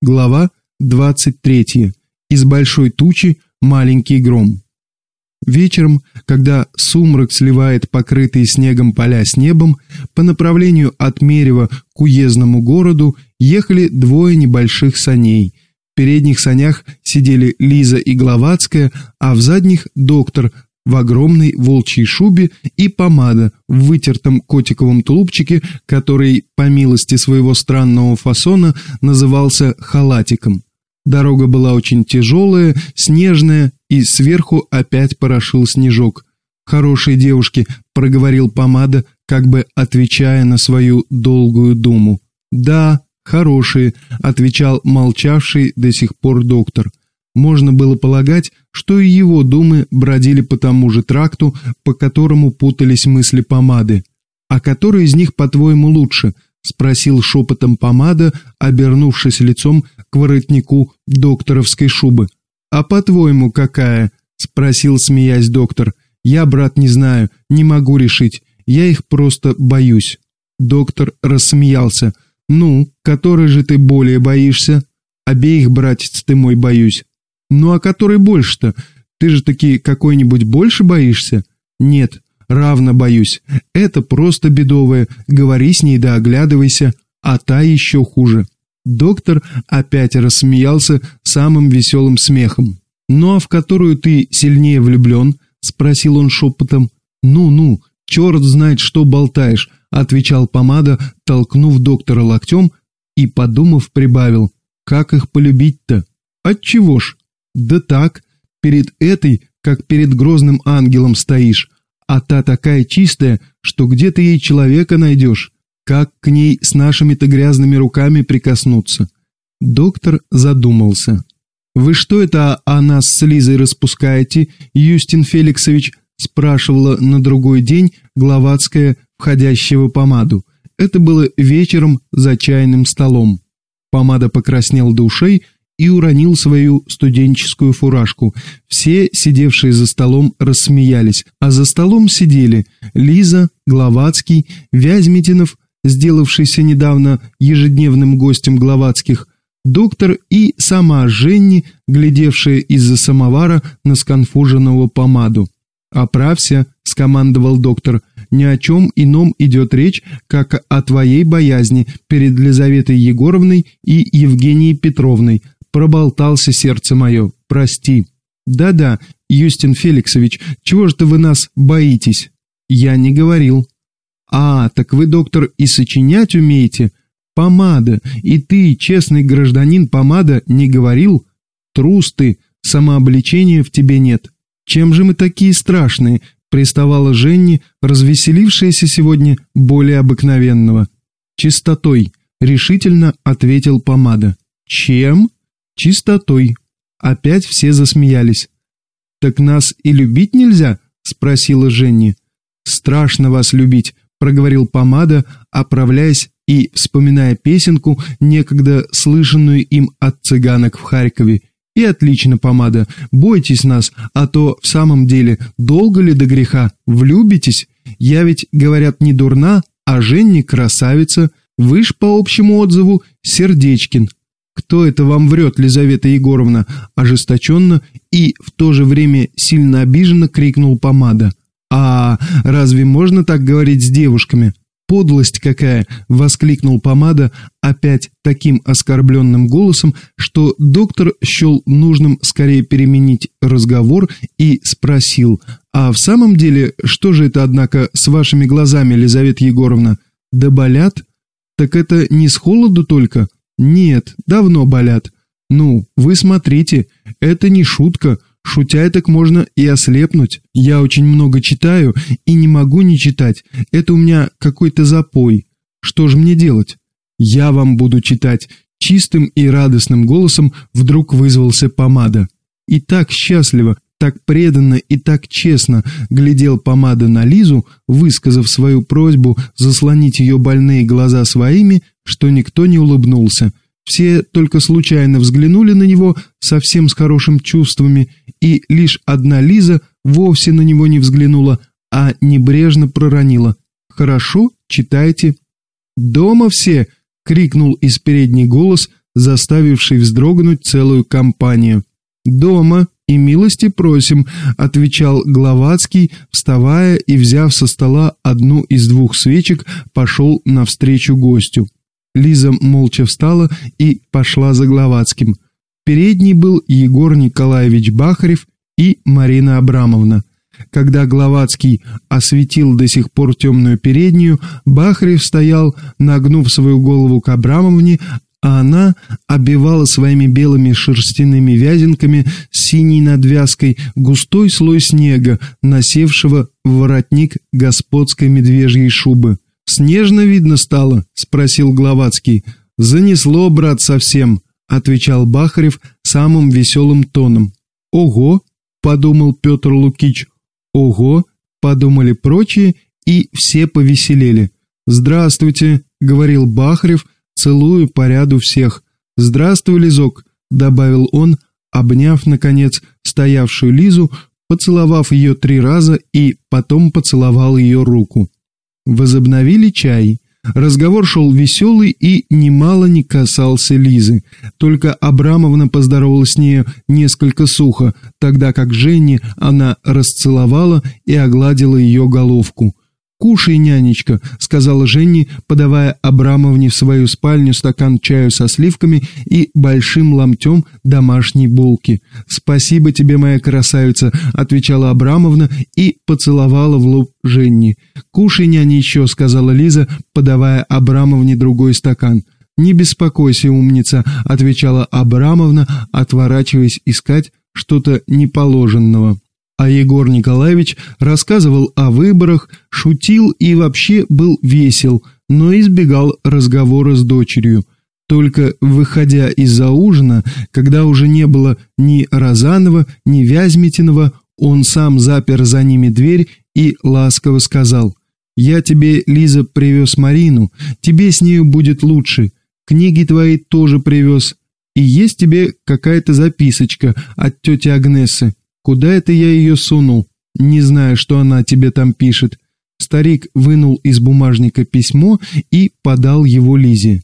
Глава 23. Из большой тучи маленький гром. Вечером, когда сумрак сливает покрытые снегом поля с небом, по направлению от Мерева к уездному городу ехали двое небольших саней. В передних санях сидели Лиза и Гловацкая, а в задних – доктор в огромной волчьей шубе и помада в вытертом котиковом тулупчике, который, по милости своего странного фасона, назывался халатиком. Дорога была очень тяжелая, снежная, и сверху опять порошил снежок. «Хорошие девушки», — проговорил помада, как бы отвечая на свою долгую думу. «Да, хорошие», — отвечал молчавший до сих пор доктор. Можно было полагать, что и его думы бродили по тому же тракту, по которому путались мысли помады. «А который из них, по-твоему, лучше?» – спросил шепотом помада, обернувшись лицом к воротнику докторовской шубы. «А по-твоему, какая?» – спросил, смеясь доктор. «Я, брат, не знаю, не могу решить. Я их просто боюсь». Доктор рассмеялся. «Ну, который же ты более боишься?» «Обеих, братец, ты мой, боюсь». «Ну а который больше-то? Ты же таки какой-нибудь больше боишься?» «Нет, равно боюсь. Это просто бедовое. Говори с ней да оглядывайся. А та еще хуже». Доктор опять рассмеялся самым веселым смехом. «Ну а в которую ты сильнее влюблен?» – спросил он шепотом. «Ну-ну, черт знает, что болтаешь», – отвечал помада, толкнув доктора локтем и, подумав, прибавил. «Как их полюбить-то? Отчего ж? Да так, перед этой, как перед грозным ангелом стоишь, а та такая чистая, что где ты ей человека найдешь? Как к ней с нашими-то грязными руками прикоснуться?» Доктор задумался. «Вы что это о нас с Лизой распускаете, Юстин Феликсович?» спрашивала на другой день Гловацкая, входящего помаду. Это было вечером за чайным столом. Помада покраснел до ушей и уронил свою студенческую фуражку. Все, сидевшие за столом, рассмеялись, а за столом сидели Лиза, Гловацкий, Вязьмитинов, сделавшийся недавно ежедневным гостем Гловацких, доктор и сама Женни, глядевшая из-за самовара на сконфуженного помаду. «Оправься», — скомандовал доктор, — «ни о чем ином идет речь, как о твоей боязни перед Лизаветой Егоровной и Евгенией Петровной, Проболтался сердце мое, прости. Да-да, Юстин Феликсович, чего же вы нас боитесь? Я не говорил. А, так вы, доктор, и сочинять умеете? Помада, и ты, честный гражданин помада, не говорил? Трус ты, самообличения в тебе нет. Чем же мы такие страшные? Приставала Женни, развеселившаяся сегодня более обыкновенного. Чистотой, решительно ответил помада. Чем? Чистотой. Опять все засмеялись. «Так нас и любить нельзя?» – спросила Женни. «Страшно вас любить», – проговорил помада, оправляясь и вспоминая песенку, некогда слышанную им от цыганок в Харькове. «И отлично, помада, бойтесь нас, а то в самом деле долго ли до греха? Влюбитесь? Я ведь, говорят, не дурна, а Женни красавица. Вы ж, по общему отзыву, Сердечкин, «Кто это вам врет, Лизавета Егоровна?» ожесточенно и в то же время сильно обиженно крикнул помада. «А разве можно так говорить с девушками?» «Подлость какая!» – воскликнул помада опять таким оскорбленным голосом, что доктор счел нужным скорее переменить разговор и спросил, «А в самом деле, что же это, однако, с вашими глазами, Лизавета Егоровна? Да болят? Так это не с холоду только?» «Нет, давно болят. Ну, вы смотрите, это не шутка, шутя так можно и ослепнуть. Я очень много читаю и не могу не читать, это у меня какой-то запой. Что же мне делать? Я вам буду читать». Чистым и радостным голосом вдруг вызвался помада. И так счастливо, так преданно и так честно глядел помада на Лизу, высказав свою просьбу заслонить ее больные глаза своими, что никто не улыбнулся. Все только случайно взглянули на него совсем с хорошими чувствами, и лишь одна Лиза вовсе на него не взглянула, а небрежно проронила. «Хорошо, читайте». «Дома все!» — крикнул из передний голос, заставивший вздрогнуть целую компанию. «Дома и милости просим», — отвечал Гловацкий, вставая и, взяв со стола одну из двух свечек, пошел навстречу гостю. Лиза молча встала и пошла за Гловацким. Передний был Егор Николаевич Бахарев и Марина Абрамовна. Когда Гловацкий осветил до сих пор темную переднюю, Бахарев стоял, нагнув свою голову к Абрамовне, а она обивала своими белыми шерстяными вязинками с синей надвязкой густой слой снега, насевшего в воротник господской медвежьей шубы. «Снежно видно стало?» — спросил Гловацкий. «Занесло, брат, совсем», — отвечал Бахарев самым веселым тоном. «Ого!» — подумал Петр Лукич. «Ого!» — подумали прочие, и все повеселели. «Здравствуйте!» — говорил Бахарев — Целую по ряду всех. «Здравствуй, Лизок», — добавил он, обняв, наконец, стоявшую Лизу, поцеловав ее три раза и потом поцеловал ее руку. Возобновили чай. Разговор шел веселый и немало не касался Лизы. Только Абрамовна поздоровалась с нею несколько сухо, тогда как Жене она расцеловала и огладила ее головку. «Кушай, нянечка», — сказала Женни, подавая Абрамовне в свою спальню стакан чаю со сливками и большим ломтем домашней булки. «Спасибо тебе, моя красавица», — отвечала Абрамовна и поцеловала в лоб Женни. «Кушай, няня, еще», — сказала Лиза, подавая Абрамовне другой стакан. «Не беспокойся, умница», — отвечала Абрамовна, отворачиваясь искать что-то неположенного. А Егор Николаевич рассказывал о выборах, шутил и вообще был весел, но избегал разговора с дочерью. Только выходя из-за ужина, когда уже не было ни Розанова, ни Вязьмитинова, он сам запер за ними дверь и ласково сказал, «Я тебе, Лиза, привез Марину, тебе с нею будет лучше, книги твои тоже привез, и есть тебе какая-то записочка от тети Агнесы, Куда это я ее сунул? Не знаю, что она тебе там пишет. Старик вынул из бумажника письмо и подал его Лизе.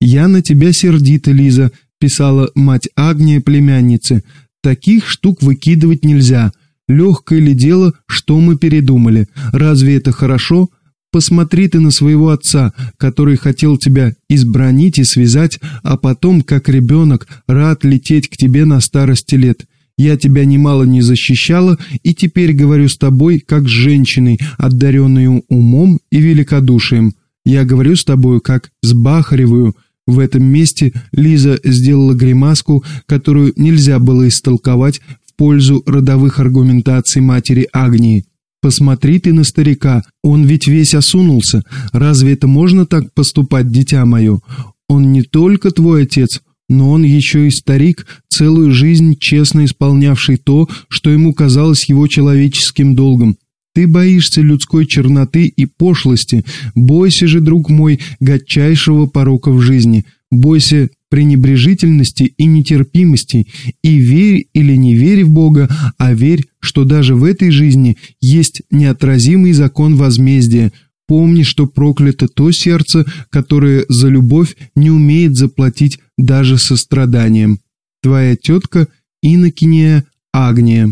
«Я на тебя сердита, Лиза», — писала мать Агния племяннице. «Таких штук выкидывать нельзя. Легкое ли дело, что мы передумали? Разве это хорошо? Посмотри ты на своего отца, который хотел тебя избранить и связать, а потом, как ребенок, рад лететь к тебе на старости лет. Я тебя немало не защищала, и теперь говорю с тобой, как с женщиной, одаренной умом и великодушием. Я говорю с тобою, как с Бахаревую». В этом месте Лиза сделала гримаску, которую нельзя было истолковать в пользу родовых аргументаций матери Агнии. «Посмотри ты на старика, он ведь весь осунулся. Разве это можно так поступать, дитя мое? Он не только твой отец, но он еще и старик, целую жизнь честно исполнявший то, что ему казалось его человеческим долгом. Ты боишься людской черноты и пошлости, бойся же, друг мой, гадчайшего порока в жизни, бойся пренебрежительности и нетерпимости, и верь или не верь в Бога, а верь, что даже в этой жизни есть неотразимый закон возмездия – Помни, что проклято то сердце, которое за любовь не умеет заплатить даже состраданием. Твоя тетка Инокиния Агния.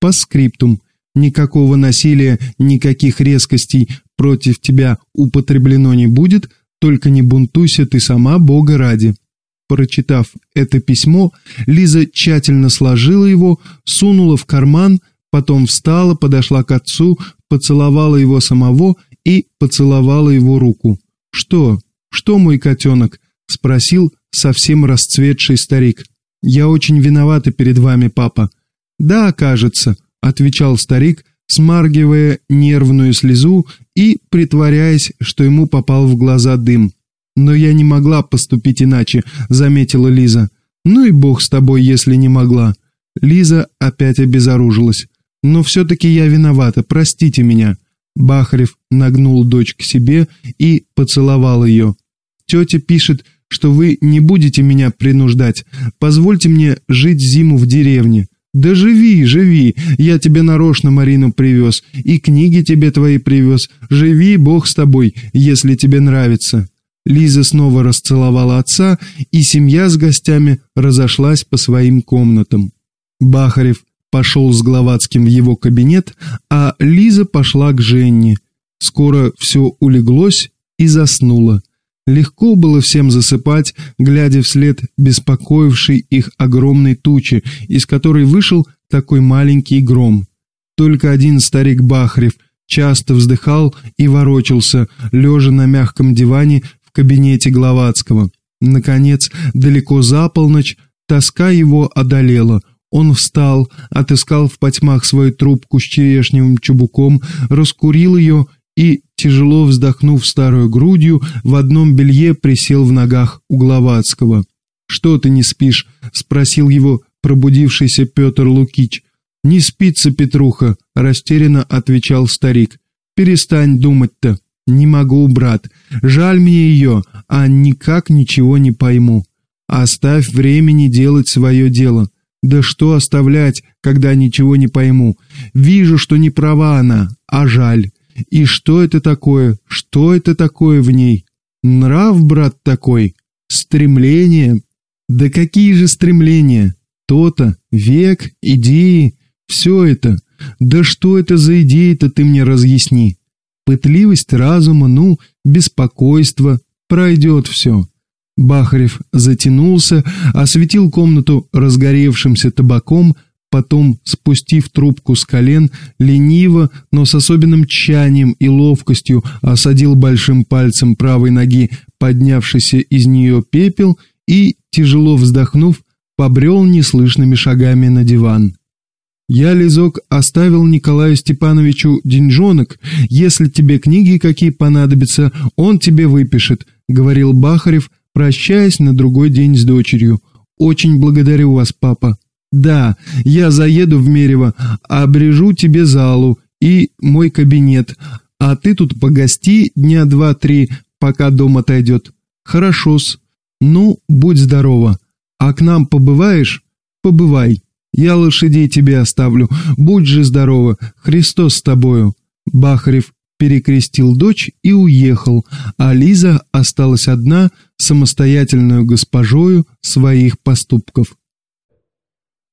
По скриптум. Никакого насилия, никаких резкостей против тебя употреблено не будет, только не бунтуйся ты сама Бога ради. Прочитав это письмо, Лиза тщательно сложила его, сунула в карман, потом встала, подошла к отцу, поцеловала его самого и поцеловала его руку. «Что? Что, мой котенок?» — спросил совсем расцветший старик. «Я очень виновата перед вами, папа». «Да, кажется», — отвечал старик, смаргивая нервную слезу и притворяясь, что ему попал в глаза дым. «Но я не могла поступить иначе», — заметила Лиза. «Ну и бог с тобой, если не могла». Лиза опять обезоружилась. «Но все-таки я виновата, простите меня». Бахарев нагнул дочь к себе и поцеловал ее. «Тетя пишет, что вы не будете меня принуждать. Позвольте мне жить зиму в деревне». «Да живи, живи, я тебе нарочно Марину привез, и книги тебе твои привез. Живи, Бог с тобой, если тебе нравится». Лиза снова расцеловала отца, и семья с гостями разошлась по своим комнатам. Бахарев пошел с Гловацким в его кабинет, а Лиза пошла к Женне. Скоро все улеглось и заснуло. Легко было всем засыпать, глядя вслед беспокоившей их огромной тучи, из которой вышел такой маленький гром. Только один старик Бахарев часто вздыхал и ворочался, лежа на мягком диване в кабинете Гловацкого. Наконец, далеко за полночь, тоска его одолела. Он встал, отыскал в потьмах свою трубку с черешневым чубуком, раскурил ее и, тяжело вздохнув старую грудью, в одном белье присел в ногах у Гловацкого. «Что ты не спишь?» — спросил его пробудившийся Петр Лукич. «Не спится, Петруха», — растерянно отвечал старик. «Перестань думать-то». «Не могу, брат. Жаль мне ее, а никак ничего не пойму. Оставь времени делать свое дело. Да что оставлять, когда ничего не пойму? Вижу, что не права она, а жаль. И что это такое? Что это такое в ней? Нрав, брат, такой? Стремление? Да какие же стремления? То-то, век, идеи, все это. Да что это за идеи-то ты мне разъясни? Пытливость разума, ну, беспокойство, пройдет все. Бахарев затянулся, осветил комнату разгоревшимся табаком, потом, спустив трубку с колен, лениво, но с особенным тщанием и ловкостью осадил большим пальцем правой ноги поднявшийся из нее пепел и, тяжело вздохнув, побрел неслышными шагами на диван. «Я, Лизок, оставил Николаю Степановичу деньжонок. Если тебе книги какие понадобятся, он тебе выпишет», — говорил Бахарев, прощаясь на другой день с дочерью. «Очень благодарю вас, папа». «Да, я заеду в Мерево, обрежу тебе залу и мой кабинет, а ты тут погости дня два-три, пока дом отойдет. Хорошо-с. Ну, будь здорова. А к нам побываешь? Побывай». Я лошадей тебе оставлю. Будь же здорова, Христос с тобою». Бахарев перекрестил дочь и уехал, а Лиза осталась одна, самостоятельную госпожою своих поступков.